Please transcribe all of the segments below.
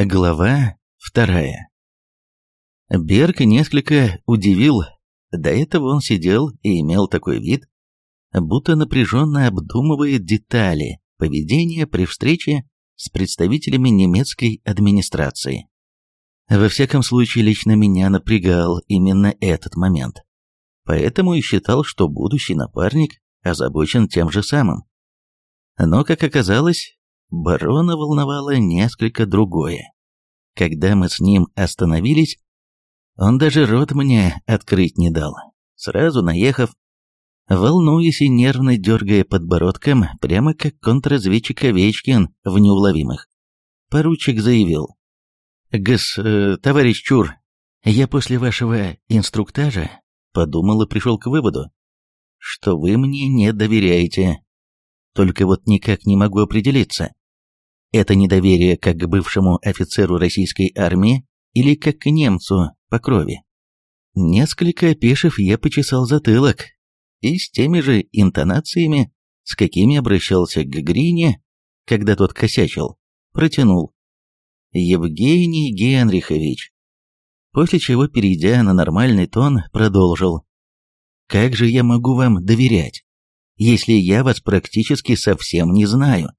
Глава вторая. Берг несколько удивил. До этого он сидел и имел такой вид, будто напряженно обдумывает детали поведения при встрече с представителями немецкой администрации. Во всяком случае, лично меня напрягал именно этот момент. Поэтому и считал, что будущий напарник озабочен тем же самым. Но, как оказалось, барона волновало несколько другое. Когда мы с ним остановились, он даже рот мне открыть не дал, сразу наехав, волнуясь и нервно дергая подбородком, прямо как контрразведчик Овечкин в неуловимых. Поручик заявил. «Гс, э, товарищ Чур, я после вашего инструктажа подумал и пришел к выводу, что вы мне не доверяете. Только вот никак не могу определиться, это недоверие как к бывшему офицеру российской армии или как к немцу по крови. Несколько опешив, я почесал затылок и с теми же интонациями, с какими обращался к Грине, когда тот косячил, протянул. «Евгений Генрихович». После чего, перейдя на нормальный тон, продолжил. «Как же я могу вам доверять, если я вас практически совсем не знаю?»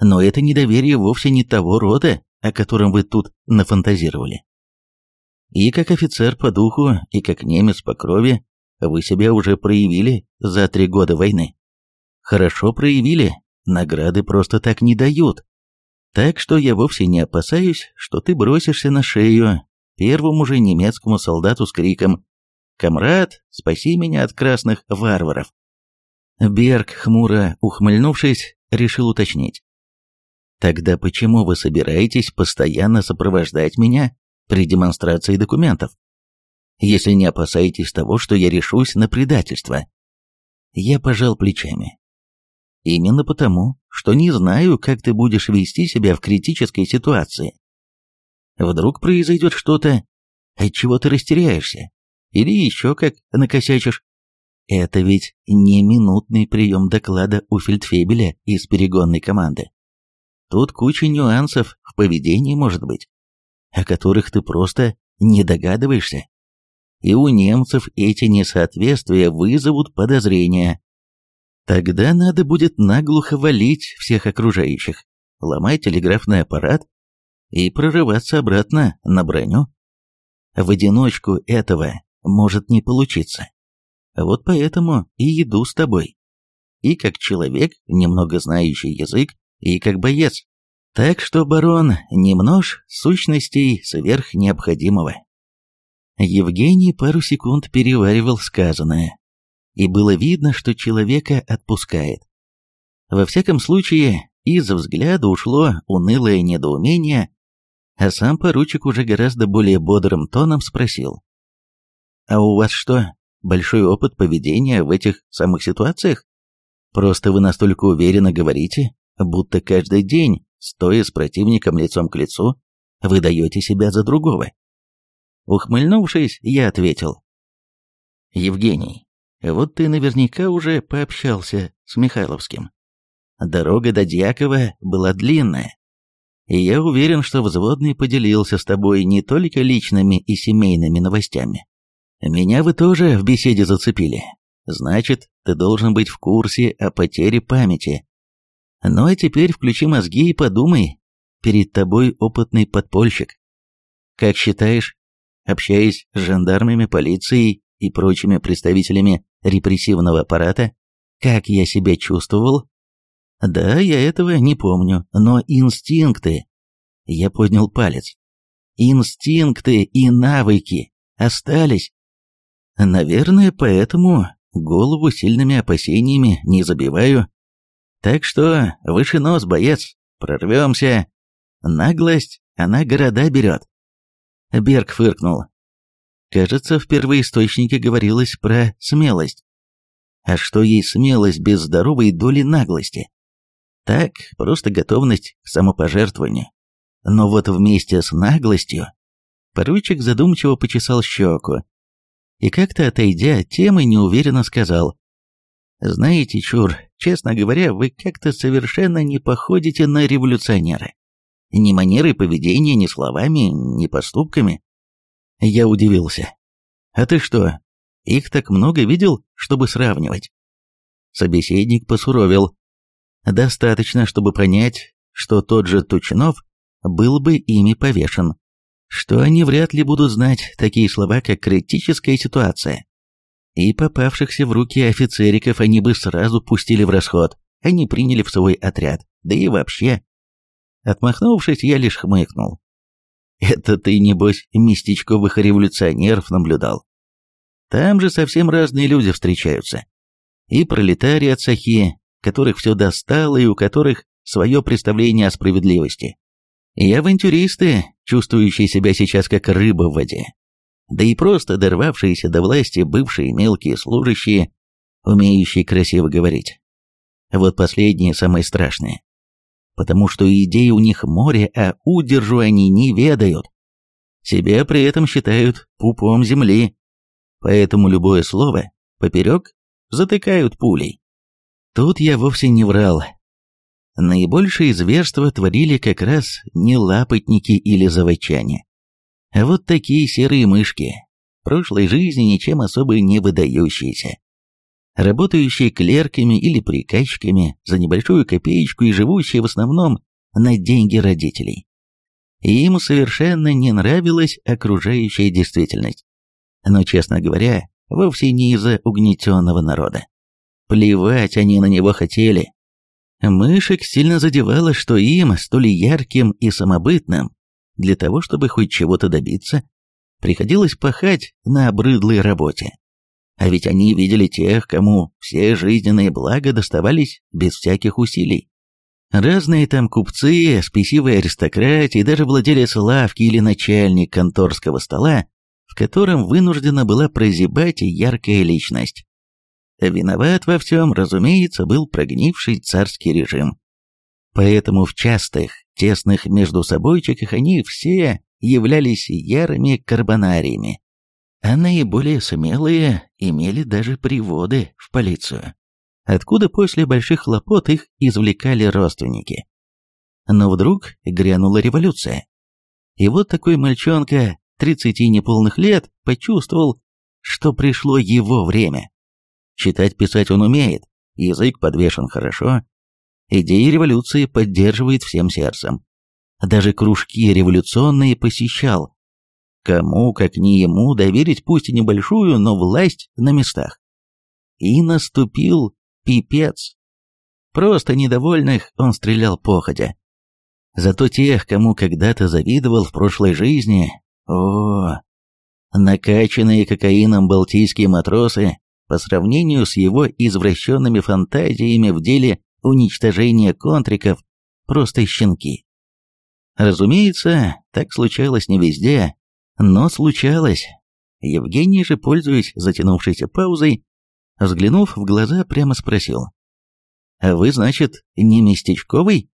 Но это недоверие вовсе не того рода, о котором вы тут нафантазировали. И как офицер по духу, и как немец по крови, вы себя уже проявили за три года войны. Хорошо проявили, награды просто так не дают. Так что я вовсе не опасаюсь, что ты бросишься на шею первому же немецкому солдату с криком «Камрад, спаси меня от красных варваров!» Берг, хмуро ухмыльнувшись, решил уточнить. Тогда почему вы собираетесь постоянно сопровождать меня при демонстрации документов? Если не опасаетесь того, что я решусь на предательство. Я пожал плечами. Именно потому, что не знаю, как ты будешь вести себя в критической ситуации. Вдруг произойдет что-то, от чего ты растеряешься, или еще как накосячишь. Это ведь не минутный прием доклада у фельдфебеля из перегонной команды. Тут куча нюансов в поведении может быть, о которых ты просто не догадываешься. И у немцев эти несоответствия вызовут подозрения. Тогда надо будет наглухо валить всех окружающих, ломать телеграфный аппарат и прорываться обратно на броню. В одиночку этого может не получиться. Вот поэтому и иду с тобой. И как человек, немного знающий язык, и как боец. Так что, барон, не множь сущностей сверх необходимого. Евгений пару секунд переваривал сказанное, и было видно, что человека отпускает. Во всяком случае, из взгляда ушло унылое недоумение, а сам поручик уже гораздо более бодрым тоном спросил. «А у вас что, большой опыт поведения в этих самых ситуациях? Просто вы настолько уверенно говорите, будто каждый день, стоя с противником лицом к лицу, вы даете себя за другого. Ухмыльнувшись, я ответил. «Евгений, вот ты наверняка уже пообщался с Михайловским. Дорога до Дьякова была длинная, и я уверен, что взводный поделился с тобой не только личными и семейными новостями. Меня вы тоже в беседе зацепили. Значит, ты должен быть в курсе о потере памяти ну а теперь включи мозги и подумай. Перед тобой опытный подпольщик. Как считаешь, общаясь с жандармами, полицией и прочими представителями репрессивного аппарата, как я себя чувствовал? Да, я этого не помню, но инстинкты... Я поднял палец. Инстинкты и навыки остались. Наверное, поэтому голову сильными опасениями не забиваю так что выше нос, боец, прорвемся. Наглость, она города берет. Берг фыркнул. Кажется, в первоисточнике говорилось про смелость. А что есть смелость без здоровой доли наглости? Так, просто готовность к самопожертвованию. Но вот вместе с наглостью... Поручик задумчиво почесал щеку и как-то отойдя от темы неуверенно сказал. «Знаете, Чур, честно говоря, вы как-то совершенно не походите на революционера. Ни манерой поведения, ни словами, ни поступками. Я удивился. А ты что, их так много видел, чтобы сравнивать? Собеседник посуровил. Достаточно, чтобы понять, что тот же Тучнов был бы ими повешен. Что они вряд ли будут знать такие слова, как критическая ситуация. И попавшихся в руки офицериков они бы сразу пустили в расход, они приняли в свой отряд, да и вообще. Отмахнувшись, я лишь хмыкнул. Это ты, небось, местечковых революционеров наблюдал. Там же совсем разные люди встречаются. И пролетарии от сахи, которых все достало и у которых свое представление о справедливости. И авантюристы, чувствующие себя сейчас как рыба в воде. Да и просто дорвавшиеся до власти бывшие мелкие служащие, умеющие красиво говорить. Вот последние самые страшные. Потому что идеи у них море, а удержу они не ведают. Себя при этом считают пупом земли. Поэтому любое слово поперек затыкают пулей. Тут я вовсе не врал. Наибольшие зверства творили как раз не лапотники или заводчане. А вот такие серые мышки, прошлой жизни ничем особо не выдающиеся. Работающие клерками или приказчиками за небольшую копеечку и живущие в основном на деньги родителей. И им совершенно не нравилась окружающая действительность. Но, честно говоря, вовсе не из-за угнетенного народа. Плевать они на него хотели. Мышек сильно задевало, что им, столь ярким и самобытным, для того, чтобы хоть чего-то добиться, приходилось пахать на обрыдлой работе. А ведь они видели тех, кому все жизненные блага доставались без всяких усилий. Разные там купцы, спесивые аристократии, даже владелец лавки или начальник конторского стола, в котором вынуждена была прозябать яркая личность. Виноват во всем, разумеется, был прогнивший царский режим. Поэтому в частых, тесных между собойчиках они все являлись ярыми карбонариями, а наиболее смелые имели даже приводы в полицию, откуда после больших хлопот их извлекали родственники. Но вдруг грянула революция. И вот такой мальчонка, тридцати неполных лет, почувствовал, что пришло его время. Читать-писать он умеет, язык подвешен хорошо, идеи революции поддерживает всем сердцем. Даже кружки революционные посещал. Кому, как не ему, доверить пусть и небольшую, но власть на местах. И наступил пипец. Просто недовольных он стрелял походя. Зато тех, кому когда-то завидовал в прошлой жизни, о, накачанные кокаином балтийские матросы по сравнению с его извращенными фантазиями в деле уничтожения контриков, просто щенки. Разумеется, так случалось не везде, но случалось. Евгений же, пользуясь затянувшейся паузой, взглянув в глаза, прямо спросил. «А вы, значит, не местечковый?»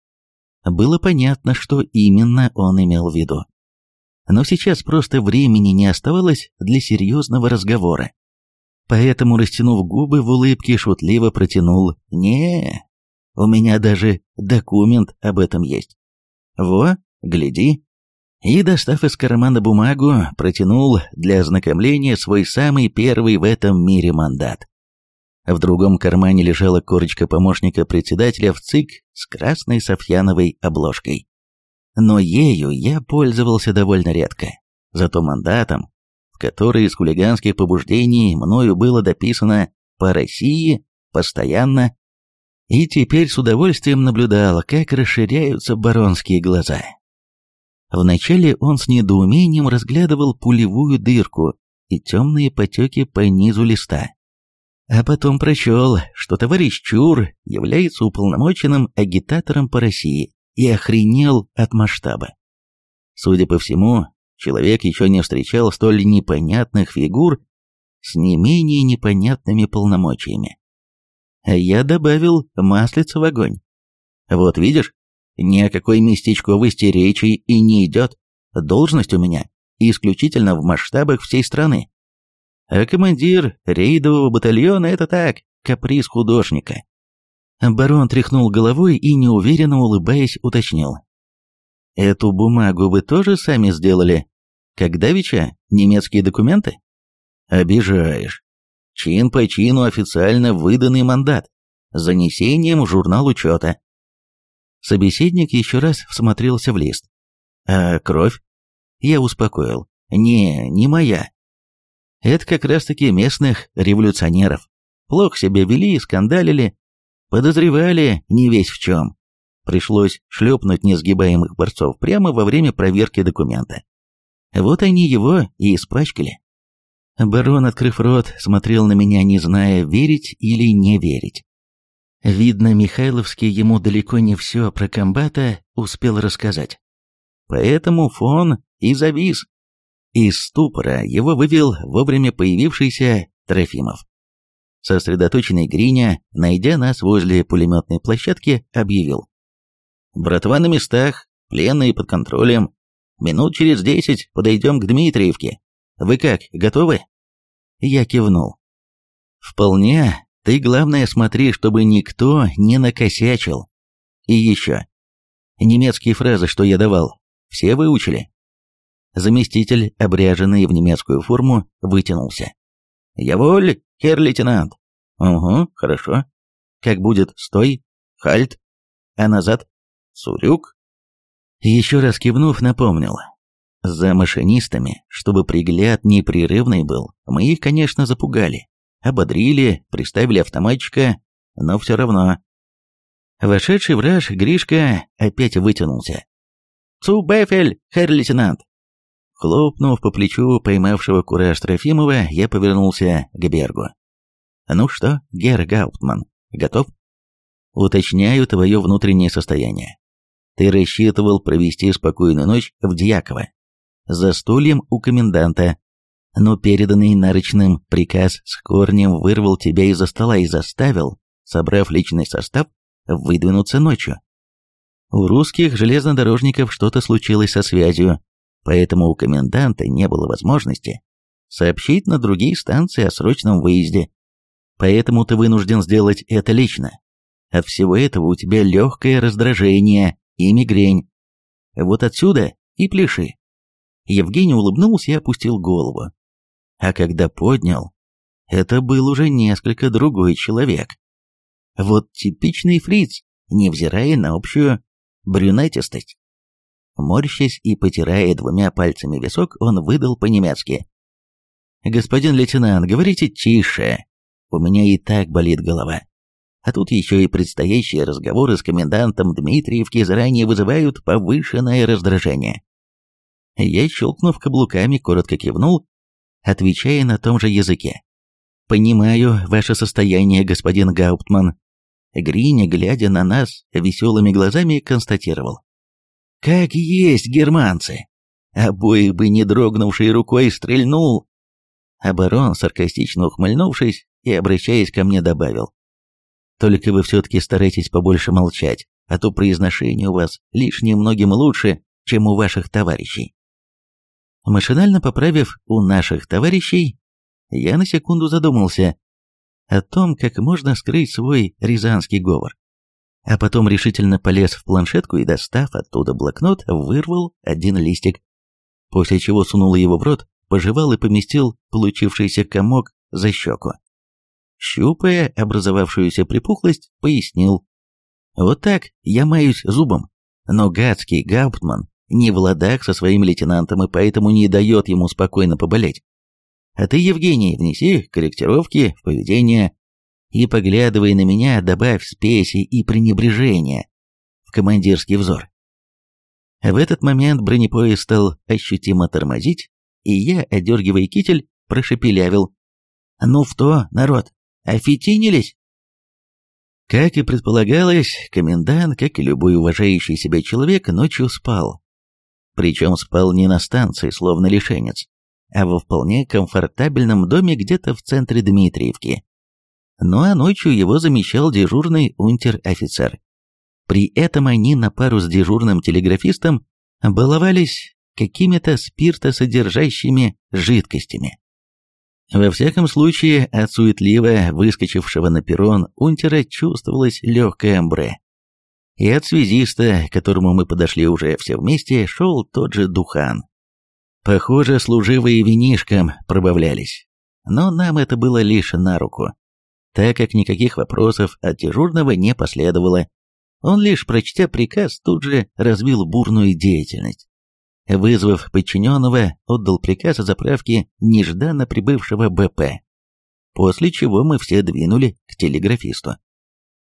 Было понятно, что именно он имел в виду. Но сейчас просто времени не оставалось для серьезного разговора. Поэтому, растянув губы в улыбке, шутливо протянул «Не, у меня даже документ об этом есть. Во, гляди». И, достав из кармана бумагу, протянул для ознакомления свой самый первый в этом мире мандат. В другом кармане лежала корочка помощника председателя в ЦИК с красной софьяновой обложкой. Но ею я пользовался довольно редко. Зато мандатом которое из хулиганских побуждений мною было дописано по России постоянно, и теперь с удовольствием наблюдал, как расширяются баронские глаза. Вначале он с недоумением разглядывал пулевую дырку и темные потеки по низу листа. А потом прочел, что товарищ Чур является уполномоченным агитатором по России и охренел от масштаба. Судя по всему, человек еще не встречал столь непонятных фигур с не менее непонятными полномочиями. А я добавил маслица в огонь. Вот видишь, ни о какой местечковости речи и не идет. Должность у меня исключительно в масштабах всей страны. А командир рейдового батальона — это так, каприз художника. Барон тряхнул головой и, неуверенно улыбаясь, уточнил. Эту бумагу вы тоже сами сделали? Как давеча? Немецкие документы? Обижаешь. Чин по чину официально выданный мандат. Занесением в журнал учета. Собеседник еще раз всмотрелся в лист. А кровь? Я успокоил. Не, не моя. Это как раз-таки местных революционеров. Плохо себя вели, скандалили, подозревали не весь в чем. Пришлось шлепнуть несгибаемых борцов прямо во время проверки документа. Вот они его и испачкали. Барон, открыв рот, смотрел на меня, не зная, верить или не верить. Видно, Михайловский ему далеко не все про комбата успел рассказать. Поэтому фон и завис. Из ступора его вывел вовремя появившийся Трофимов. Сосредоточенный Гриня, найдя нас возле пулеметной площадки, объявил. «Братва на местах, пленные под контролем. Минут через десять подойдем к Дмитриевке. Вы как, готовы?» Я кивнул. «Вполне. Ты, главное, смотри, чтобы никто не накосячил. И еще. Немецкие фразы, что я давал, все выучили?» Заместитель, обряженный в немецкую форму, вытянулся. «Яволь, хер лейтенант!» «Угу, хорошо. Как будет стой, хальт, а назад цурюк?» Еще раз кивнув, напомнил. За машинистами, чтобы пригляд непрерывный был, мы их, конечно, запугали. Ободрили, приставили автоматчика, но все равно. Вошедший враж Гришка опять вытянулся. «Цу Бефель, хер лейтенант!» Хлопнув по плечу поймавшего кураж Трофимова, я повернулся к Бергу. «Ну что, Герр Гауптман, готов?» «Уточняю твое внутреннее состояние. Ты рассчитывал провести спокойную ночь в Дьяково, за стульем у коменданта, но переданный нарочным приказ с корнем вырвал тебя из-за стола и заставил, собрав личный состав, выдвинуться ночью. У русских железнодорожников что-то случилось со связью, поэтому у коменданта не было возможности сообщить на другие станции о срочном выезде. Поэтому ты вынужден сделать это лично. От всего этого у тебя легкое раздражение и мигрень. Вот отсюда и пляши. Евгений улыбнулся и опустил голову. А когда поднял, это был уже несколько другой человек. Вот типичный фриц, невзирая на общую брюнетистость. Морщась и потирая двумя пальцами висок, он выдал по-немецки. «Господин лейтенант, говорите тише. У меня и так болит голова. А тут еще и предстоящие разговоры с комендантом Дмитриевки заранее вызывают повышенное раздражение». Я, щелкнув каблуками, коротко кивнул, отвечая на том же языке. «Понимаю ваше состояние, господин Гауптман». Гриня, глядя на нас веселыми глазами, констатировал. Как есть германцы. Обоих бы не дрогнувшей рукой стрельнул. Барон, саркастично ухмыльнувшись и обращаясь ко мне, добавил. Только вы все-таки старайтесь побольше молчать, а то произношение у вас лишь немногим лучше, чем у ваших товарищей. Машинально поправив у наших товарищей, я на секунду задумался о том, как можно скрыть свой рязанский говор а потом решительно полез в планшетку и, достав оттуда блокнот, вырвал один листик, после чего сунул его в рот, пожевал и поместил получившийся комок за щеку. Щупая образовавшуюся припухлость, пояснил. Вот так я маюсь зубом, но гадский Гауптман не в ладах со своим лейтенантом и поэтому не дает ему спокойно поболеть. А ты, Евгений, внеси корректировки в поведение и, поглядывая на меня, добавь спеси и пренебрежения в командирский взор. В этот момент бронепоезд стал ощутимо тормозить, и я, одергивая китель, прошепелявил. «Ну в то, народ, офитинились?» Как и предполагалось, комендант, как и любой уважающий себя человек, ночью спал. Причем спал не на станции, словно лишенец, а во вполне комфортабельном доме где-то в центре Дмитриевки ну а ночью его замещал дежурный унтер-офицер. При этом они на пару с дежурным телеграфистом баловались какими-то спиртосодержащими жидкостями. Во всяком случае, от суетливо выскочившего на перрон унтера чувствовалось легкое амбре. И от связиста, к которому мы подошли уже все вместе, шел тот же Духан. Похоже, служивые винишком пробавлялись. Но нам это было лишь на руку, так как никаких вопросов от дежурного не последовало. Он лишь, прочтя приказ, тут же развил бурную деятельность. Вызвав подчиненного, отдал приказ о заправке нежданно прибывшего БП. После чего мы все двинули к телеграфисту.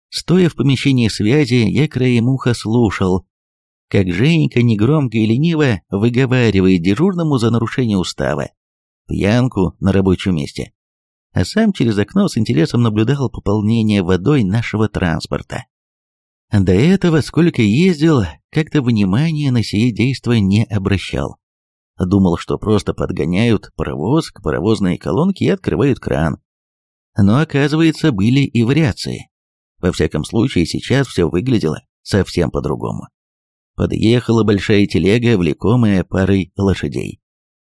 Стоя в помещении связи, я краем уха слушал, как Женька негромко и лениво выговаривает дежурному за нарушение устава, пьянку на рабочем месте. А сам через окно с интересом наблюдал пополнение водой нашего транспорта. До этого, сколько ездил, как-то внимания на сие действо не обращал. Думал, что просто подгоняют паровоз к паровозной колонке и открывают кран. Но, оказывается, были и вариации. Во всяком случае, сейчас все выглядело совсем по-другому. Подъехала большая телега, влекомая парой лошадей.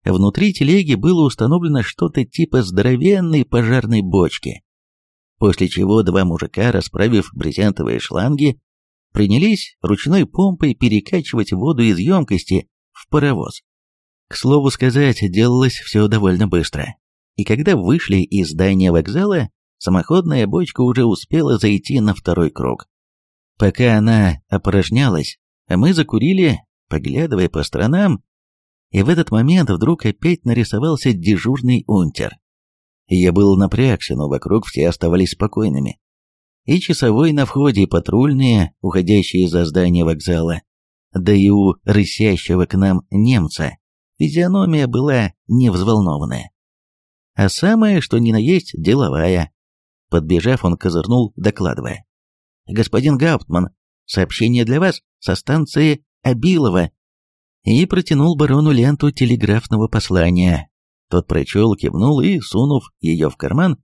Внутри телеги было установлено что-то типа здоровенной пожарной бочки. После чего два мужика, расправив брезентовые шланги, принялись ручной помпой перекачивать воду из емкости в паровоз. К слову сказать, делалось все довольно быстро. И когда вышли из здания вокзала, самоходная бочка уже успела зайти на второй круг. Пока она опорожнялась, мы закурили, поглядывая по сторонам, и в этот момент вдруг опять нарисовался дежурный унтер. Я был напрягся, но вокруг все оставались спокойными и часовой на входе, и патрульные, уходящие за здание вокзала. Да и у рысящего к нам немца физиономия была невзволнованная. А самое, что ни на есть, деловая. Подбежав, он козырнул, докладывая. «Господин Гауптман, сообщение для вас со станции Абилова». И протянул барону ленту телеграфного послания. Тот прочел, кивнул и, сунув ее в карман,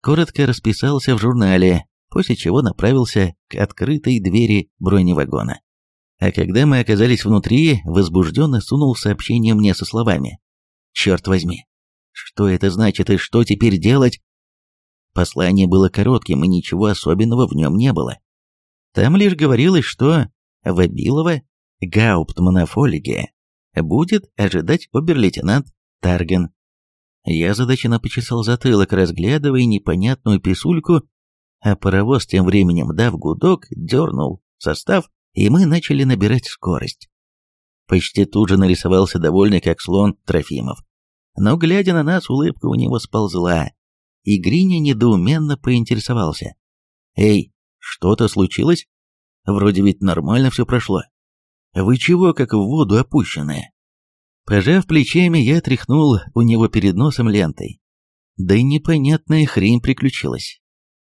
коротко расписался в журнале, после чего направился к открытой двери броневагона. А когда мы оказались внутри, возбужденно сунул сообщение мне со словами «Черт возьми! Что это значит и что теперь делать?» Послание было коротким, и ничего особенного в нем не было. Там лишь говорилось, что Вабилова, Гауптмана Фолиге, будет ожидать обер-лейтенант Тарген. Я задаченно почесал затылок, разглядывая непонятную писульку а паровоз тем временем, дав гудок, дернул состав, и мы начали набирать скорость. Почти тут же нарисовался довольный как слон Трофимов. Но, глядя на нас, улыбка у него сползла, и Гриня недоуменно поинтересовался. «Эй, что-то случилось? Вроде ведь нормально все прошло. Вы чего, как в воду опущенные?» Пожав плечами, я тряхнул у него перед носом лентой. Да и непонятная хрень приключилась.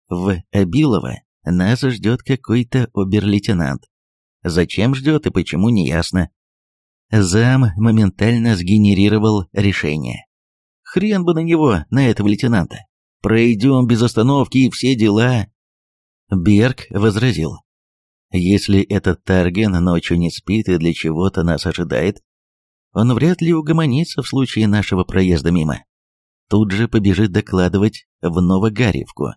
В Абилово нас ждет какой-то обер-лейтенант. Зачем ждет и почему, не ясно. Зам моментально сгенерировал решение. Хрен бы на него, на этого лейтенанта. Пройдем без остановки и все дела. Берг возразил. Если этот Тарген ночью не спит и для чего-то нас ожидает, он вряд ли угомонится в случае нашего проезда мимо. Тут же побежит докладывать в Новогаревку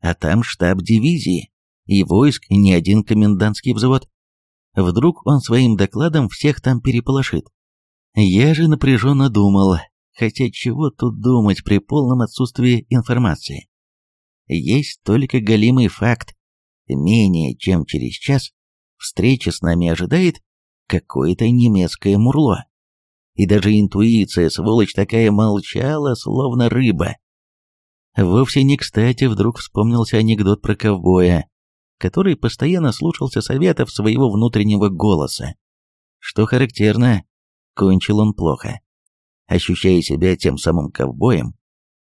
а там штаб дивизии, и войск не один комендантский взвод. Вдруг он своим докладом всех там переполошит. Я же напряженно думал, хотя чего тут думать при полном отсутствии информации. Есть только голимый факт. Менее чем через час встреча с нами ожидает какое-то немецкое мурло. И даже интуиция, сволочь такая, молчала, словно рыба. Вовсе не кстати вдруг вспомнился анекдот про ковбоя, который постоянно слушался советов своего внутреннего голоса. Что характерно, кончил он плохо. Ощущая себя тем самым ковбоем,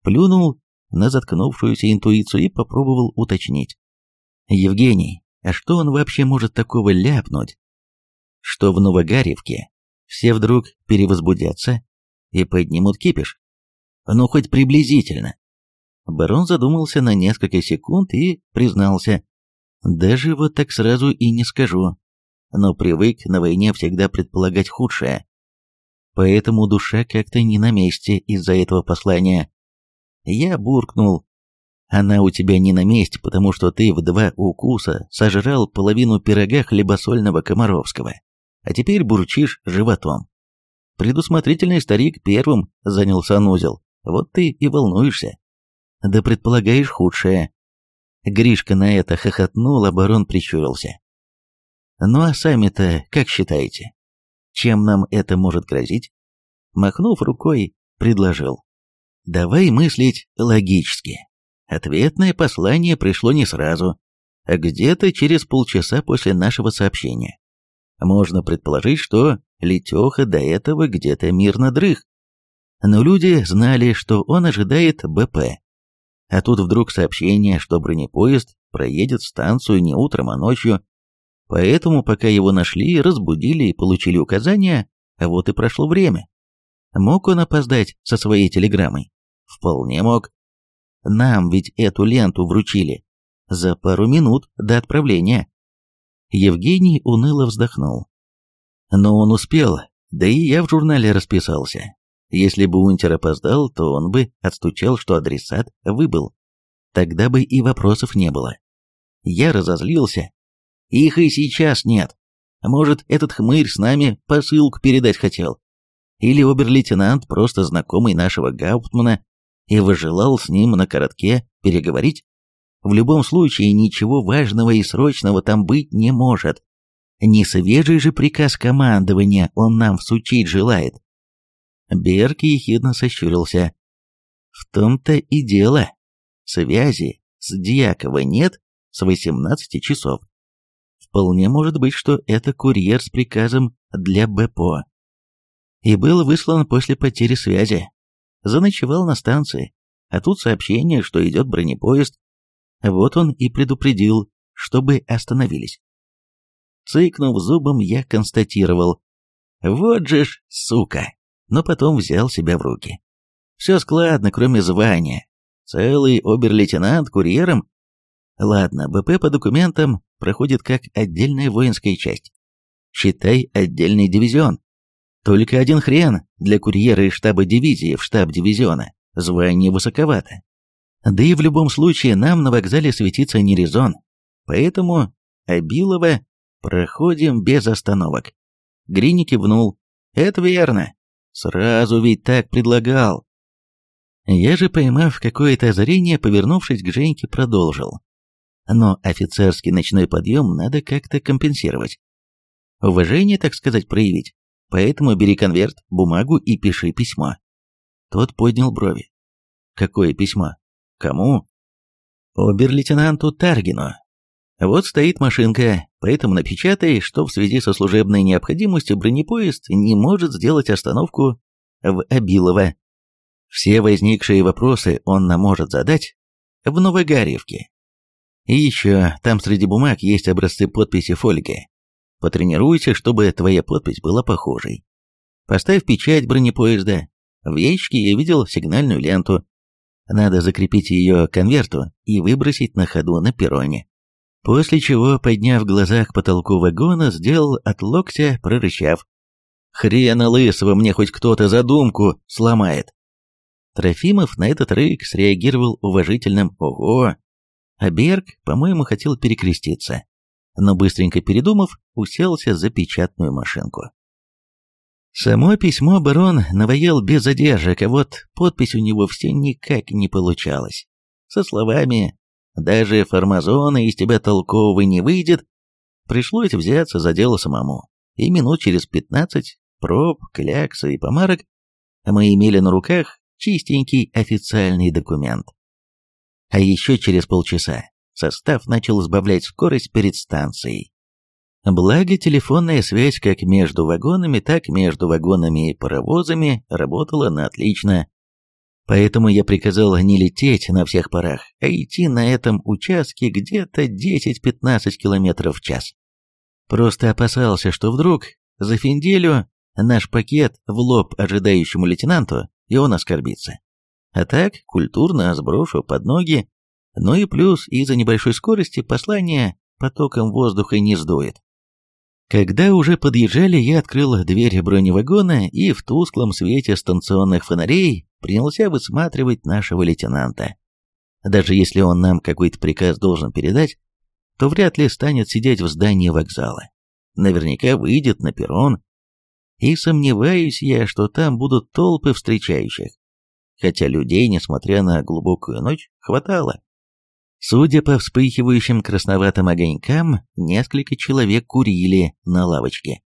плюнул на заткнувшуюся интуицию и попробовал уточнить. «Евгений, а что он вообще может такого ляпнуть, что в Новогаревке все вдруг перевозбудятся и поднимут кипиш? Ну, хоть приблизительно. Барон задумался на несколько секунд и признался. «Даже вот так сразу и не скажу. Но привык на войне всегда предполагать худшее. Поэтому душа как-то не на месте из-за этого послания. Я буркнул. Она у тебя не на месте, потому что ты в два укуса сожрал половину пирога хлебосольного Комаровского, а теперь бурчишь животом. Предусмотрительный старик первым занял санузел, вот ты и волнуешься. Да предполагаешь худшее. Гришка на это хохотнул, а барон прищурился. Ну а сами-то как считаете? Чем нам это может грозить? Махнув рукой, предложил. Давай мыслить логически. Ответное послание пришло не сразу, а где-то через полчаса после нашего сообщения. Можно предположить, что Летеха до этого где-то мирно дрых. Но люди знали, что он ожидает БП. А тут вдруг сообщение, что бронепоезд проедет станцию не утром, а ночью. Поэтому, пока его нашли, разбудили и получили указания, а вот и прошло время. Мог он опоздать со своей телеграммой? Вполне мог. Нам ведь эту ленту вручили за пару минут до отправления. Евгений уныло вздохнул. Но он успел, да и я в журнале расписался. Если бы Унтер опоздал, то он бы отстучал, что адресат выбыл. Тогда бы и вопросов не было. Я разозлился. Их и сейчас нет. Может, этот хмырь с нами посылку передать хотел. Или обер-лейтенант, просто знакомый нашего Гауптмана, и выжелал с ним на коротке переговорить? В любом случае, ничего важного и срочного там быть не может. Не свежий же приказ командования он нам всучить желает. Берг ехидно сощурился. В том-то и дело. Связи с Дьякова нет с 18 часов. Вполне может быть, что это курьер с приказом для БПО. И был выслан после потери связи. Заночевал на станции, а тут сообщение, что идет бронепоезд. Вот он и предупредил, чтобы остановились. Цыкнув зубом, я констатировал. Вот же ж, сука! Но потом взял себя в руки. Все складно, кроме звания. Целый обер-лейтенант курьером. Ладно, БП по документам проходит как отдельная воинская часть. Считай отдельный дивизион. Только один хрен для курьера из штаба дивизии в штаб дивизиона. Звание высоковато. Да и в любом случае нам на вокзале светиться не резон. Поэтому Абилова проходим без остановок. Грини кивнул. Это верно. Сразу ведь так предлагал. Я же, поймав какое-то озарение, повернувшись к Женьке, продолжил. Но офицерский ночной подъем надо как-то компенсировать. Уважение, так сказать, проявить. Поэтому бери конверт, бумагу и пиши письмо. Тот поднял брови. Какое письмо? Кому? Обер-лейтенанту Таргину. Вот стоит машинка, поэтому напечатай, что в связи со служебной необходимостью бронепоезд не может сделать остановку в Абилово. Все возникшие вопросы он нам может задать в Новогарьевке. И еще, там среди бумаг есть образцы подписи Фольги. Потренируйся, чтобы твоя подпись была похожей. Поставь печать бронепоезда. В яичке я видел сигнальную ленту. Надо закрепить ее к конверту и выбросить на ходу на перроне. После чего, подняв глаза к потолку вагона, сделал от локтя, прорычав. «Хрена лысого мне хоть кто-то задумку сломает!» Трофимов на этот рык среагировал уважительным «Ого!», а Берг, по-моему, хотел перекреститься но быстренько передумав, уселся за печатную машинку. Само письмо барон навоел без задержек, а вот подпись у него все никак не получалась. Со словами «даже формазона из тебя толковый не выйдет», пришлось взяться за дело самому. И минут через пятнадцать проб, клякса и помарок мы имели на руках чистенький официальный документ. А еще через полчаса состав начал сбавлять скорость перед станцией. Благо, телефонная связь как между вагонами, так между вагонами и паровозами работала на отлично. Поэтому я приказал не лететь на всех парах, а идти на этом участке где-то 10-15 км в час. Просто опасался, что вдруг за финделю наш пакет в лоб ожидающему лейтенанту, и он оскорбится. А так, культурно сброшу под ноги ну и плюс из-за небольшой скорости послание потоком воздуха не сдует. Когда уже подъезжали, я открыл дверь броневагона и в тусклом свете станционных фонарей принялся высматривать нашего лейтенанта. Даже если он нам какой-то приказ должен передать, то вряд ли станет сидеть в здании вокзала. Наверняка выйдет на перрон. И сомневаюсь я, что там будут толпы встречающих. Хотя людей, несмотря на глубокую ночь, хватало. Судя по вспыхивающим красноватым огонькам, несколько человек курили на лавочке.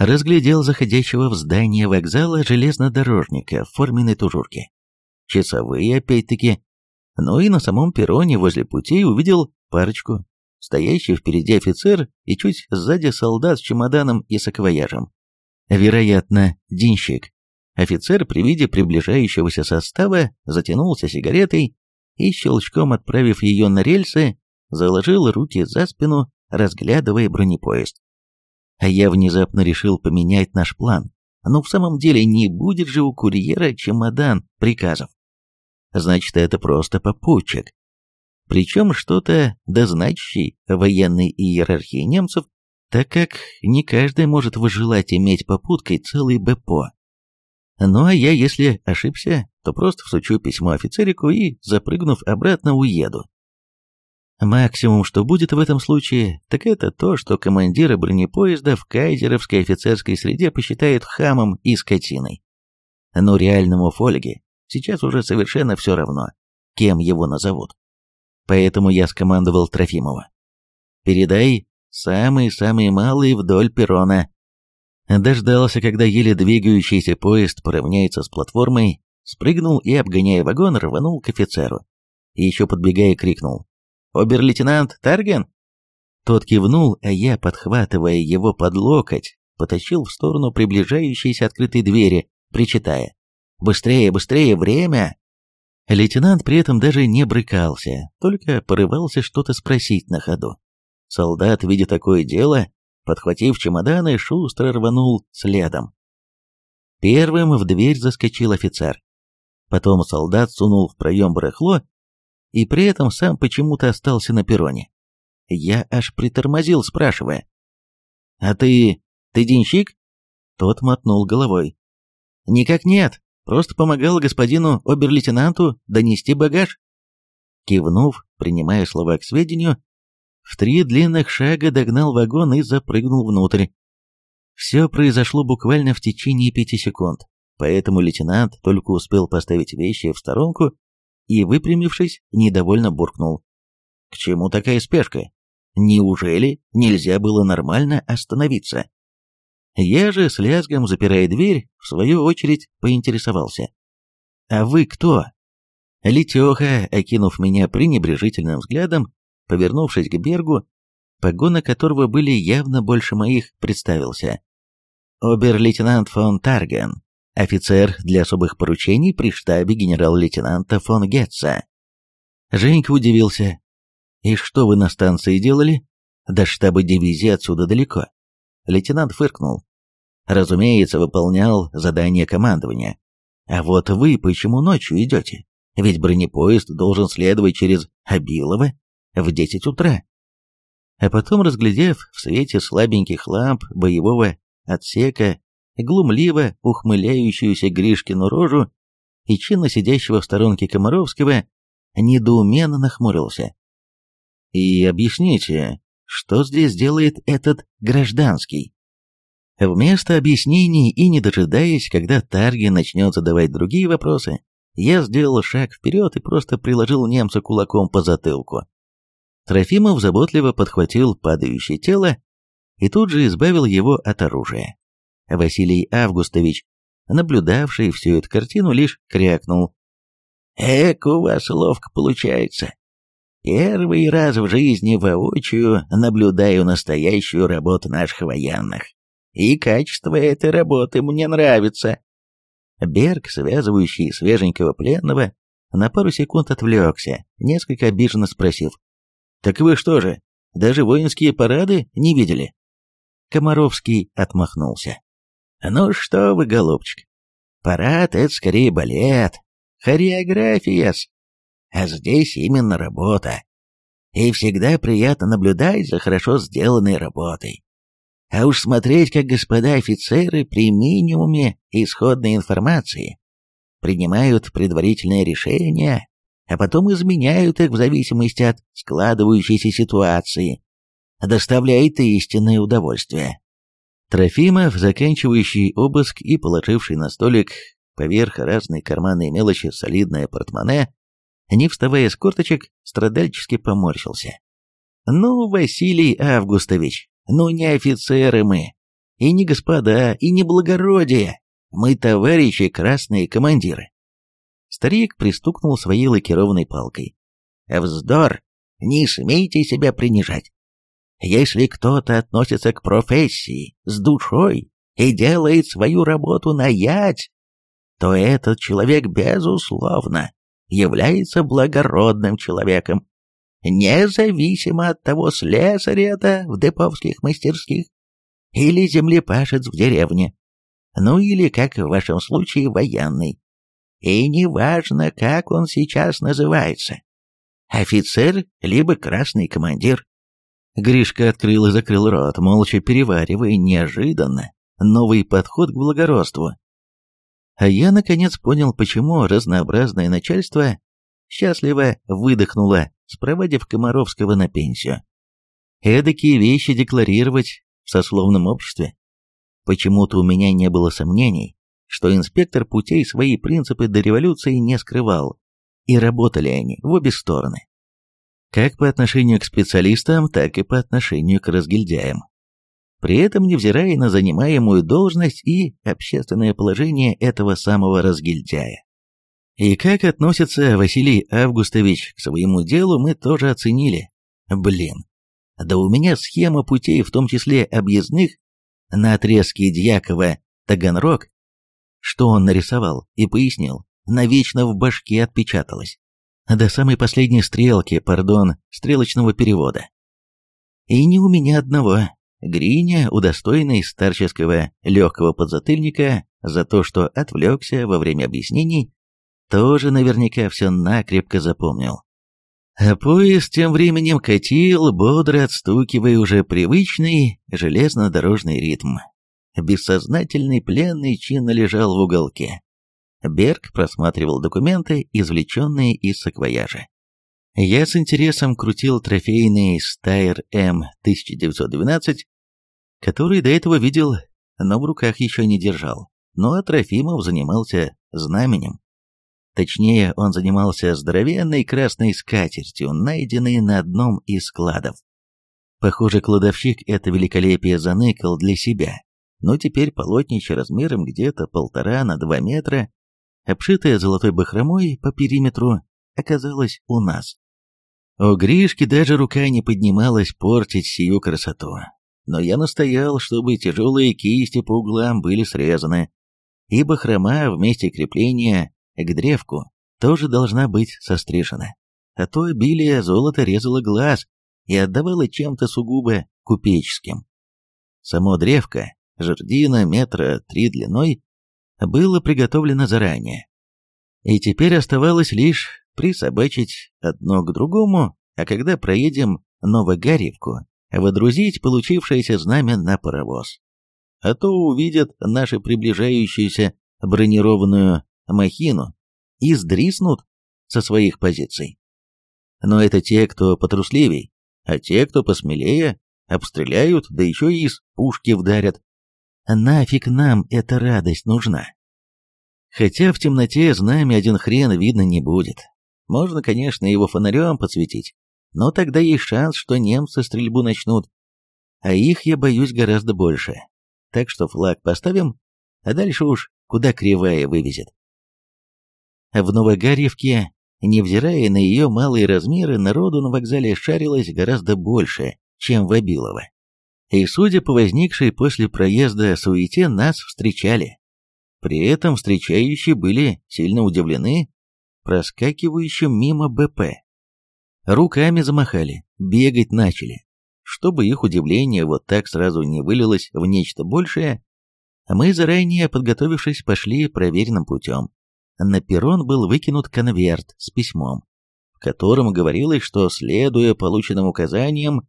Разглядел заходящего в здание вокзала железнодорожника в форменной тужурке. Часовые опять-таки. Ну и на самом перроне возле путей увидел парочку стоящий впереди офицер и чуть сзади солдат с чемоданом и саквояжем. Вероятно, денщик. Офицер при виде приближающегося состава затянулся сигаретой и, щелчком отправив ее на рельсы, заложил руки за спину, разглядывая бронепоезд. А я внезапно решил поменять наш план. Ну, в самом деле, не будет же у курьера чемодан приказов. Значит, это просто попутчик, причем что-то дозначащий военной иерархии немцев, так как не каждый может выжелать иметь попуткой целый БПО. Ну а я, если ошибся, то просто всучу письмо офицерику и, запрыгнув обратно, уеду. Максимум, что будет в этом случае, так это то, что командира бронепоезда в кайзеровской офицерской среде посчитают хамом и скотиной. Но реальному Фольге сейчас уже совершенно все равно, кем его назовут поэтому я скомандовал Трофимова. «Передай самые-самые малые вдоль перрона». Дождался, когда еле двигающийся поезд поравняется с платформой, спрыгнул и, обгоняя вагон, рванул к офицеру. Еще подбегая, крикнул. «Обер-лейтенант Тарген?» Тот кивнул, а я, подхватывая его под локоть, потащил в сторону приближающейся открытой двери, причитая. «Быстрее, быстрее, время!» Лейтенант при этом даже не брыкался, только порывался что-то спросить на ходу. Солдат, видя такое дело, подхватив чемоданы, шустро рванул следом. Первым в дверь заскочил офицер. Потом солдат сунул в проем барахло и при этом сам почему-то остался на перроне. Я аж притормозил, спрашивая. «А ты... ты денщик?» Тот мотнул головой. «Никак нет. Просто помогал господину обер-лейтенанту донести багаж. Кивнув, принимая слова к сведению, в три длинных шага догнал вагон и запрыгнул внутрь. Все произошло буквально в течение пяти секунд, поэтому лейтенант только успел поставить вещи в сторонку и, выпрямившись, недовольно буркнул. «К чему такая спешка? Неужели нельзя было нормально остановиться?» Я же, с лязгом запирая дверь, в свою очередь поинтересовался. «А вы кто?» Летеха, окинув меня пренебрежительным взглядом, повернувшись к Бергу, погоны которого были явно больше моих, представился. «Обер-лейтенант фон Тарген, офицер для особых поручений при штабе генерал-лейтенанта фон Гетца». Женька удивился. «И что вы на станции делали? До штаба дивизии отсюда далеко». Лейтенант фыркнул. Разумеется, выполнял задание командования. А вот вы почему ночью идете? Ведь бронепоезд должен следовать через Абилово в 10 утра. А потом, разглядев в свете слабеньких ламп боевого отсека глумливо ухмыляющуюся Гришкину рожу и чинно сидящего в сторонке Комаровского, недоуменно нахмурился. «И объясните, что здесь делает этот гражданский? Вместо объяснений и не дожидаясь, когда Тарги начнет задавать другие вопросы, я сделал шаг вперед и просто приложил немца кулаком по затылку. Трофимов заботливо подхватил падающее тело и тут же избавил его от оружия. Василий Августович, наблюдавший всю эту картину, лишь крякнул. «Эк, у вас ловко получается. Первый раз в жизни воочию наблюдаю настоящую работу наших военных. И качество этой работы мне нравится. Берг, связывающий свеженького пленного, на пару секунд отвлекся, несколько обиженно спросив. «Так вы что же, даже воинские парады не видели?» Комаровский отмахнулся. «Ну что вы, голубчик, парад — это скорее балет, хореография-с. А здесь именно работа. И всегда приятно наблюдать за хорошо сделанной работой. А уж смотреть, как господа офицеры при минимуме исходной информации принимают предварительное решение, а потом изменяют их в зависимости от складывающейся ситуации. Доставляет истинное удовольствие. Трофимов, заканчивающий обыск и положивший на столик поверх разной карманной мелочи солидное портмоне, не вставая с корточек, страдальчески поморщился. «Ну, Василий Августович, ну не офицеры мы, и не господа, и не благородие, мы товарищи красные командиры». Старик пристукнул своей лакированной палкой. «Вздор! Не смейте себя принижать. Если кто-то относится к профессии с душой и делает свою работу на ять, то этот человек, безусловно, является благородным человеком, независимо от того, слесарь это в деповских мастерских или землепашец в деревне, ну или, как в вашем случае, военный. И неважно, как он сейчас называется. Офицер, либо красный командир. Гришка открыл и закрыл рот, молча переваривая неожиданно новый подход к благородству. А я наконец понял, почему разнообразное начальство счастливо выдохнуло, спроводив Комаровского на пенсию. Эдакие вещи декларировать в сословном обществе. Почему-то у меня не было сомнений, что инспектор путей свои принципы до революции не скрывал, и работали они в обе стороны. Как по отношению к специалистам, так и по отношению к разгильдяям при этом невзирая на занимаемую должность и общественное положение этого самого разгильдяя. И как относится Василий Августович к своему делу, мы тоже оценили. Блин, да у меня схема путей, в том числе объездных, на отрезке Дьякова-Таганрог, что он нарисовал и пояснил, навечно в башке отпечаталась. До самой последней стрелки, пардон, стрелочного перевода. И не у меня одного, Гриня, удостоенный старческого легкого подзатыльника за то, что отвлекся во время объяснений, тоже наверняка все накрепко запомнил. А поезд тем временем катил, бодро отстукивая уже привычный железнодорожный ритм. Бессознательный пленный чинно лежал в уголке. Берг просматривал документы, извлеченные из саквояжа. Я с интересом крутил трофейный Стайр М-1912, который до этого видел, но в руках еще не держал. Ну а Трофимов занимался знаменем. Точнее, он занимался здоровенной красной скатертью, найденной на одном из складов. Похоже, кладовщик это великолепие заныкал для себя, но теперь полотнище размером где-то полтора на два метра, обшитое золотой бахромой по периметру, оказалось у нас. У Гришки даже рука не поднималась портить сию красоту но я настоял, чтобы тяжелые кисти по углам были срезаны, ибо хрома вместе крепления к древку тоже должна быть сострижена, а то обилие золота резало глаз и отдавало чем-то сугубо купеческим. Само древко, жердина метра три длиной, было приготовлено заранее. И теперь оставалось лишь присобачить одно к другому, а когда проедем Новогарьевку, водрузить получившееся знамя на паровоз. А то увидят наши приближающуюся бронированную махину и сдриснут со своих позиций. Но это те, кто потрусливей, а те, кто посмелее, обстреляют, да еще и из пушки вдарят. Нафиг нам эта радость нужна? Хотя в темноте знамя один хрен видно не будет. Можно, конечно, его фонарем подсветить, но тогда есть шанс, что немцы стрельбу начнут. А их я боюсь гораздо больше. Так что флаг поставим, а дальше уж куда кривая вывезет. В Новогарьевке, невзирая на ее малые размеры, народу на вокзале шарилось гораздо больше, чем в Абилово. И судя по возникшей после проезда суете, нас встречали. При этом встречающие были сильно удивлены проскакивающим мимо БП. Руками замахали, бегать начали. Чтобы их удивление вот так сразу не вылилось в нечто большее, мы, заранее подготовившись, пошли проверенным путем. На перрон был выкинут конверт с письмом, в котором говорилось, что, следуя полученным указаниям,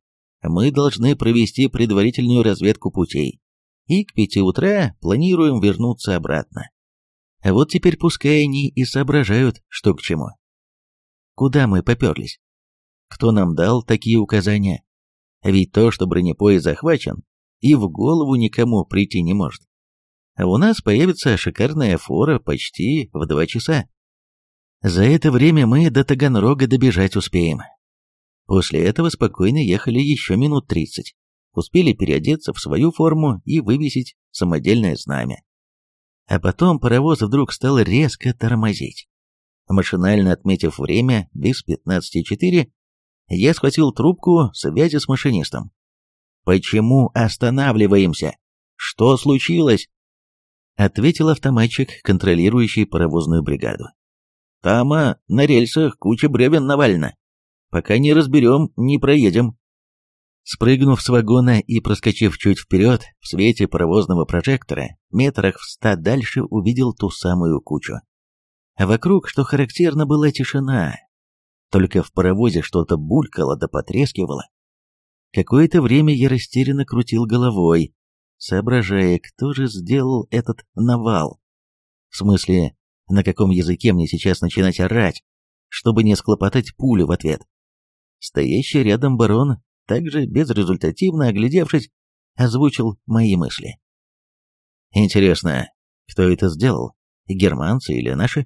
мы должны провести предварительную разведку путей, и к пяти утра планируем вернуться обратно. А вот теперь пускай они и соображают, что к чему. куда мы поперлись. Кто нам дал такие указания? Ведь то, что бронепоезд захвачен, и в голову никому прийти не может. А у нас появится шикарная фора почти в два часа. За это время мы до Таганрога добежать успеем. После этого спокойно ехали еще минут тридцать. Успели переодеться в свою форму и вывесить самодельное знамя. А потом паровоз вдруг стал резко тормозить. Машинально отметив время, без 15.4, я схватил трубку связи с машинистом. «Почему останавливаемся? Что случилось?» Ответил автоматчик, контролирующий паровозную бригаду. «Тама, на рельсах куча бревен навалена. Пока не разберем, не проедем». Спрыгнув с вагона и проскочив чуть вперед, в свете паровозного прожектора, метрах в ста дальше увидел ту самую кучу. А вокруг, что характерно, была тишина. Только в паровозе что-то булькало да потрескивало. Какое-то время я растерянно крутил головой, соображая, кто же сделал этот навал. В смысле, на каком языке мне сейчас начинать орать, чтобы не склопотать пулю в ответ. Стоящий рядом барон, также безрезультативно оглядевшись, озвучил мои мысли. Интересно, кто это сделал? Германцы или наши?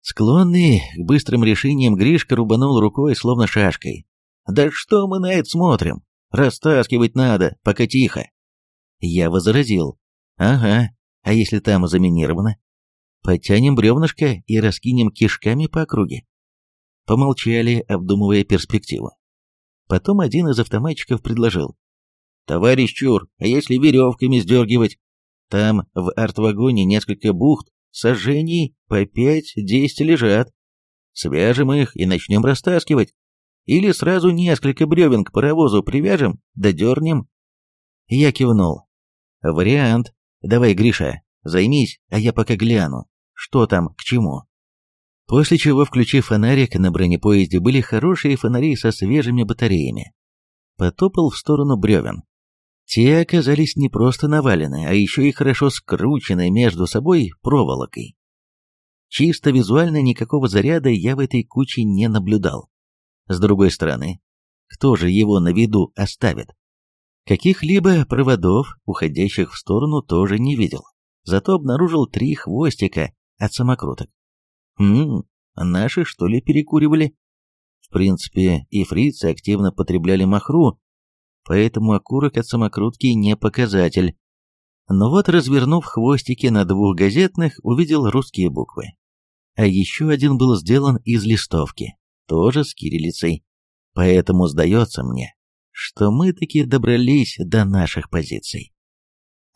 Склонный к быстрым решениям Гришка рубанул рукой, словно шашкой. «Да что мы на это смотрим? Растаскивать надо, пока тихо!» Я возразил. «Ага, а если там заминировано? Подтянем бревнышко и раскинем кишками по округе». Помолчали, обдумывая перспективу. Потом один из автоматчиков предложил. «Товарищ Чур, а если веревками сдергивать? Там в артвагоне несколько бухт, сожжений по пять-десять лежат. Свяжем их и начнем растаскивать. Или сразу несколько бревен к паровозу привяжем, да. Я кивнул. Вариант. Давай, Гриша, займись, а я пока гляну, что там к чему. После чего, включив фонарик, на бронепоезде были хорошие фонари со свежими батареями. Потопал в сторону бревен. Те оказались не просто навалены, а еще и хорошо скручены между собой проволокой. Чисто визуально никакого заряда я в этой куче не наблюдал. С другой стороны, кто же его на виду оставит? Каких-либо проводов, уходящих в сторону, тоже не видел. Зато обнаружил три хвостика от самокруток. Хм, наши что ли перекуривали? В принципе, и фрицы активно потребляли махру, поэтому окурок от самокрутки не показатель. Но вот, развернув хвостики на двух газетных, увидел русские буквы. А еще один был сделан из листовки, тоже с кириллицей. Поэтому сдается мне, что мы таки добрались до наших позиций.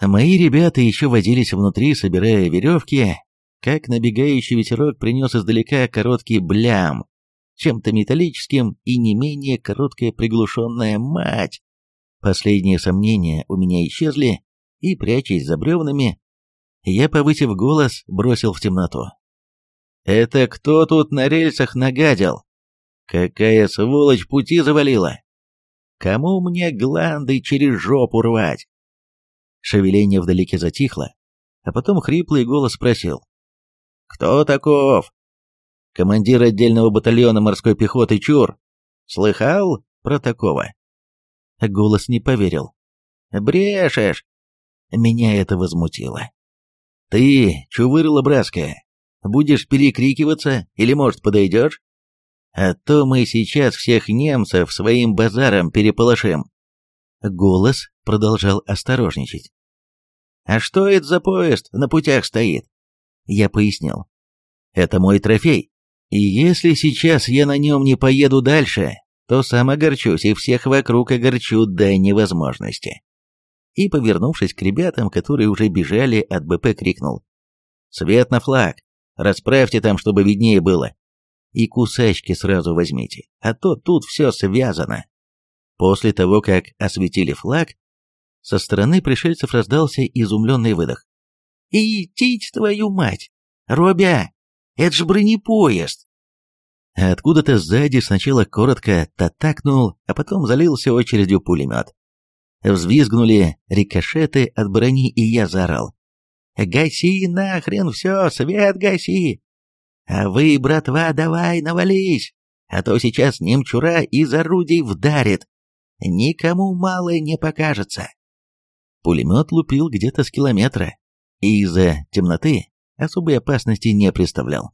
Мои ребята еще возились внутри, собирая веревки, как набегающий ветерок принес издалека короткий блям, чем-то металлическим и не менее короткая приглушенная мать. Последние сомнения у меня исчезли, и, прячась за бревнами, я, повысив голос, бросил в темноту. «Это кто тут на рельсах нагадил? Какая сволочь пути завалила? Кому мне гланды через жопу рвать?» Шевеление вдалеке затихло, а потом хриплый голос спросил. «Кто таков?» «Командир отдельного батальона морской пехоты Чур. Слыхал про такого?» Голос не поверил. «Брешешь!» Меня это возмутило. «Ты, чувырла братская, будешь перекрикиваться или, может, подойдешь? А то мы сейчас всех немцев своим базаром переполошим». Голос продолжал осторожничать. «А что это за поезд на путях стоит?» Я пояснил. «Это мой трофей, и если сейчас я на нем не поеду дальше, то сам огорчусь и всех вокруг огорчу до невозможности. И, повернувшись к ребятам, которые уже бежали от БП, крикнул. «Свет на флаг! Расправьте там, чтобы виднее было! И кусачки сразу возьмите, а то тут все связано!» После того, как осветили флаг, со стороны пришельцев раздался изумленный выдох. «Идите, твою мать! Робя, это ж бронепоезд!» откуда-то сзади сначала коротко татакнул, а потом залился очередью пулемет. Взвизгнули рикошеты от брони, и я заорал. «Гаси нахрен все, свет гаси!» А вы, братва, давай навались, а то сейчас немчура из орудий вдарит. Никому мало не покажется. Пулемет лупил где-то с километра, и из-за темноты особой опасности не представлял.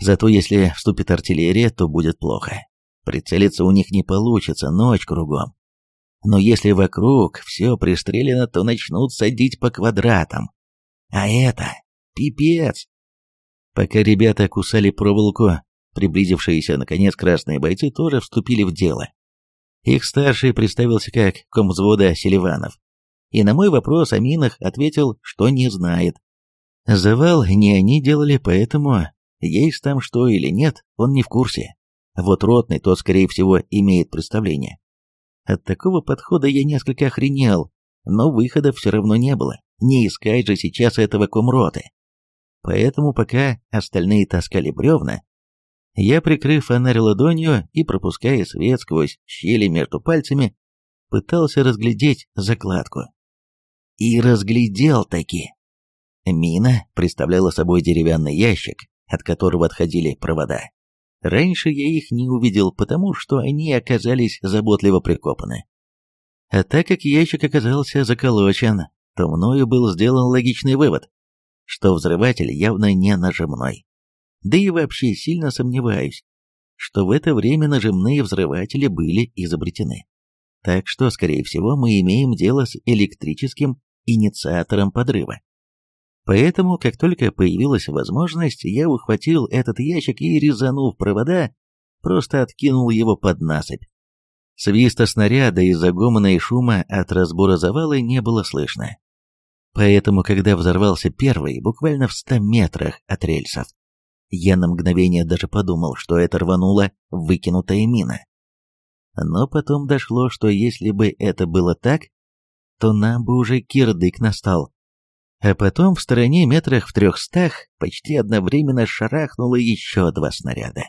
Зато если вступит артиллерия, то будет плохо. Прицелиться у них не получится, ночь кругом. Но если вокруг все пристрелено, то начнут садить по квадратам. А это пипец. Пока ребята кусали проволоку, приблизившиеся наконец красные бойцы тоже вступили в дело. Их старший представился как комвзвода Селиванов. И на мой вопрос о минах ответил, что не знает. Завал не они делали, поэтому есть там что или нет, он не в курсе. Вот ротный, тот, скорее всего, имеет представление. От такого подхода я несколько охренел, но выхода все равно не было. Не искать же сейчас этого комроты. Поэтому пока остальные таскали бревна, я, прикрыв фонарь ладонью и пропуская свет сквозь щели между пальцами, пытался разглядеть закладку. И разглядел таки. Мина представляла собой деревянный ящик, от которого отходили провода. Раньше я их не увидел, потому что они оказались заботливо прикопаны. А так как ящик оказался заколочен, то мною был сделан логичный вывод, что взрыватель явно не нажимной. Да и вообще сильно сомневаюсь, что в это время нажимные взрыватели были изобретены. Так что, скорее всего, мы имеем дело с электрическим инициатором подрыва. Поэтому, как только появилась возможность, я ухватил этот ящик и, резанув провода, просто откинул его под насыпь. Свиста снаряда из-за и шума от разбора завала не было слышно. Поэтому, когда взорвался первый, буквально в ста метрах от рельсов, я на мгновение даже подумал, что это рванула выкинутая мина. Но потом дошло, что если бы это было так, то нам бы уже кирдык настал. А потом в стороне метрах в трехстах почти одновременно шарахнуло еще два снаряда.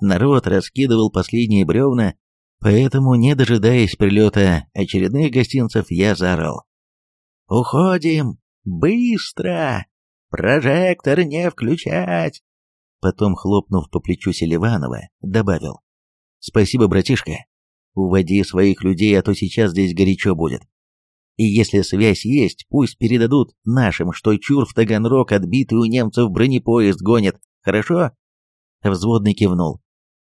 Народ раскидывал последние бревна, поэтому, не дожидаясь прилета очередных гостинцев, я заорал. «Уходим! Быстро! Прожектор не включать!» Потом, хлопнув по плечу Селиванова, добавил. «Спасибо, братишка. Уводи своих людей, а то сейчас здесь горячо будет. И если связь есть, пусть передадут нашим, что чур в Таганрог отбитый у немцев бронепоезд гонит. Хорошо?» Взводный кивнул.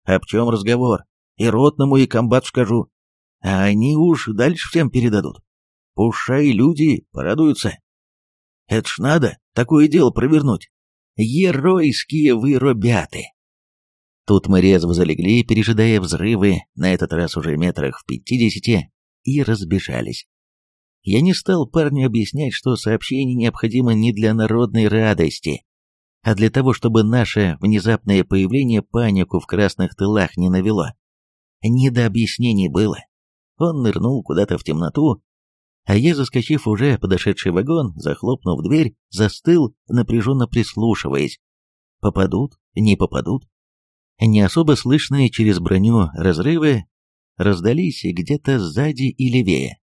«Об чем разговор? И ротному, и комбат скажу. А они уж дальше всем передадут. Пушай люди порадуются. Это ж надо такое дело провернуть. Геройские вы, ребята!» Тут мы резво залегли, пережидая взрывы, на этот раз уже метрах в пятидесяти, и разбежались. Я не стал парню объяснять, что сообщение необходимо не для народной радости, а для того, чтобы наше внезапное появление панику в красных тылах не навело. Не до объяснений было. Он нырнул куда-то в темноту, а я, заскочив уже подошедший вагон, захлопнув дверь, застыл, напряженно прислушиваясь. Попадут, не попадут. Не особо слышные через броню разрывы раздались где-то сзади и левее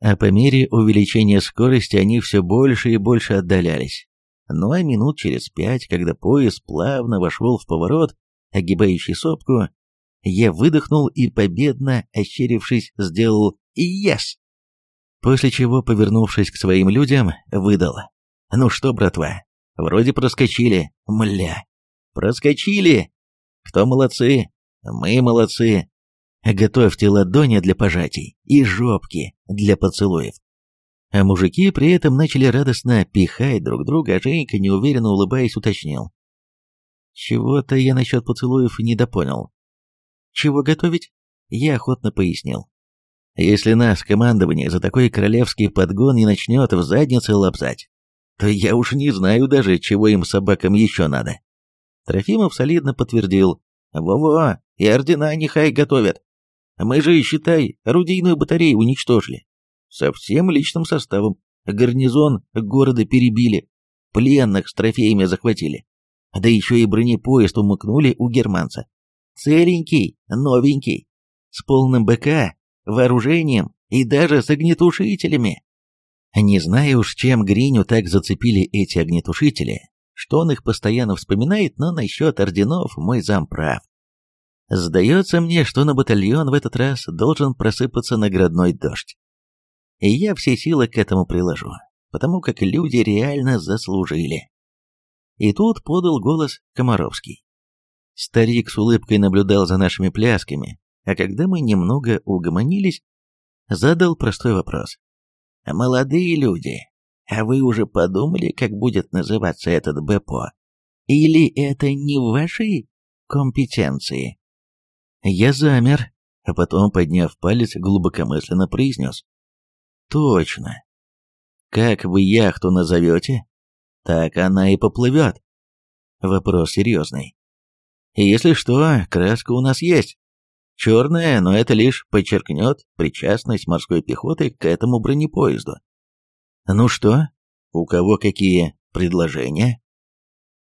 а по мере увеличения скорости они все больше и больше отдалялись. Ну а минут через пять, когда поезд плавно вошел в поворот, огибающий сопку, я выдохнул и, победно ощерившись, сделал «Ес!». После чего, повернувшись к своим людям, выдал «Ну что, братва, вроде проскочили, мля, проскочили! Кто молодцы? Мы молодцы, Готовьте ладони для пожатий и жопки для поцелуев. А мужики при этом начали радостно пихать друг друга, а Женька, неуверенно улыбаясь, уточнил. Чего-то я насчет поцелуев недопонял. Чего готовить? Я охотно пояснил. Если нас командование за такой королевский подгон не начнет в заднице лапзать, то я уж не знаю даже, чего им собакам еще надо. Трофимов солидно подтвердил. Во-во, и ордена нехай готовят. Мы же, считай, орудийную батарею уничтожили. Со всем личным составом. Гарнизон города перебили. Пленных с трофеями захватили. Да еще и бронепоезд умыкнули у германца. Целенький, новенький. С полным БК, вооружением и даже с огнетушителями. Не знаю уж, чем Гриню так зацепили эти огнетушители, что он их постоянно вспоминает, но насчет орденов мой зам прав. Сдается мне, что на батальон в этот раз должен просыпаться наградной дождь. И я все силы к этому приложу, потому как люди реально заслужили. И тут подал голос Комаровский. Старик с улыбкой наблюдал за нашими плясками, а когда мы немного угомонились, задал простой вопрос. «Молодые люди, а вы уже подумали, как будет называться этот БПО? Или это не в вашей компетенции?» Я замер, а потом, подняв палец, глубокомысленно произнес. «Точно. Как вы яхту назовете, так она и поплывет. Вопрос серьезный. Если что, краска у нас есть. Черная, но это лишь подчеркнет причастность морской пехоты к этому бронепоезду. Ну что, у кого какие предложения?